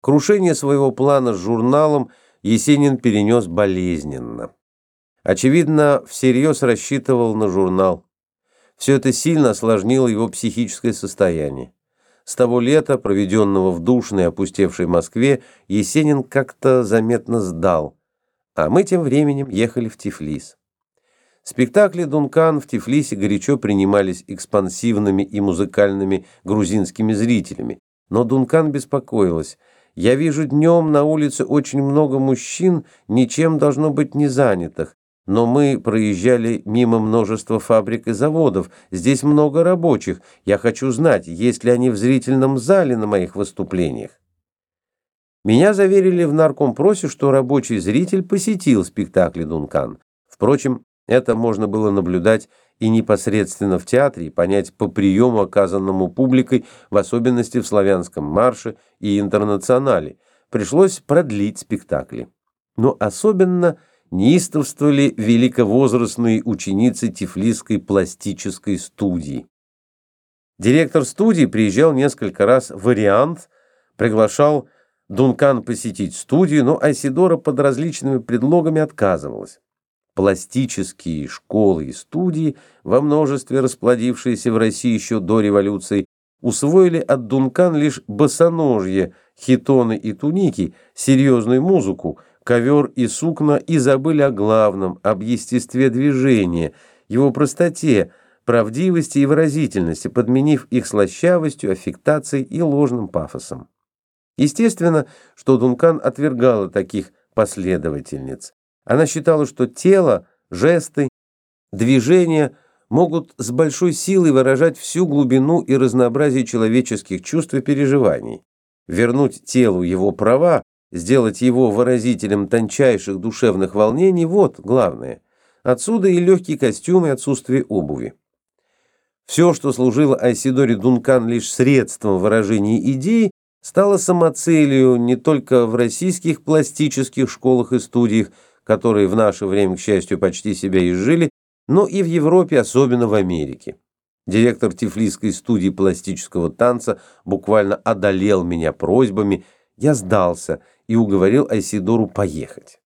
Крушение своего плана с журналом Есенин перенес болезненно. Очевидно, всерьез рассчитывал на журнал. Все это сильно осложнило его психическое состояние. С того лета, проведенного в душной опустевшей Москве, Есенин как-то заметно сдал, а мы тем временем ехали в Тифлис. Спектакли «Дункан» в Тифлисе горячо принимались экспансивными и музыкальными грузинскими зрителями, но Дункан беспокоилась – я вижу днем на улице очень много мужчин, ничем должно быть не занятых. Но мы проезжали мимо множества фабрик и заводов. Здесь много рабочих. Я хочу знать, есть ли они в зрительном зале на моих выступлениях. Меня заверили в наркомпросе, что рабочий зритель посетил спектакли «Дункан». Впрочем, это можно было наблюдать и непосредственно в театре, понять по приему, оказанному публикой, в особенности в славянском марше и интернационале. Пришлось продлить спектакли. Но особенно неистовствовали великовозрастные ученицы Тифлисской пластической студии. Директор студии приезжал несколько раз в вариант, приглашал Дункан посетить студию, но Айсидора под различными предлогами отказывалась пластические школы и студии, во множестве расплодившиеся в России еще до революции, усвоили от Дункан лишь босоножье, хитоны и туники, серьезную музыку, ковер и сукна и забыли о главном, об естестве движения, его простоте, правдивости и выразительности, подменив их слащавостью, аффектацией и ложным пафосом. Естественно, что Дункан отвергала таких последовательниц. Она считала, что тело, жесты, движения могут с большой силой выражать всю глубину и разнообразие человеческих чувств и переживаний. Вернуть телу его права, сделать его выразителем тончайших душевных волнений – вот главное. Отсюда и легкий костюм, и отсутствие обуви. Все, что служило Айсидоре Дункан лишь средством выражения идей, стало самоцелью не только в российских пластических школах и студиях, которые в наше время, к счастью, почти себя изжили, но и в Европе, особенно в Америке. Директор Тифлисской студии пластического танца буквально одолел меня просьбами, я сдался и уговорил Айсидору поехать.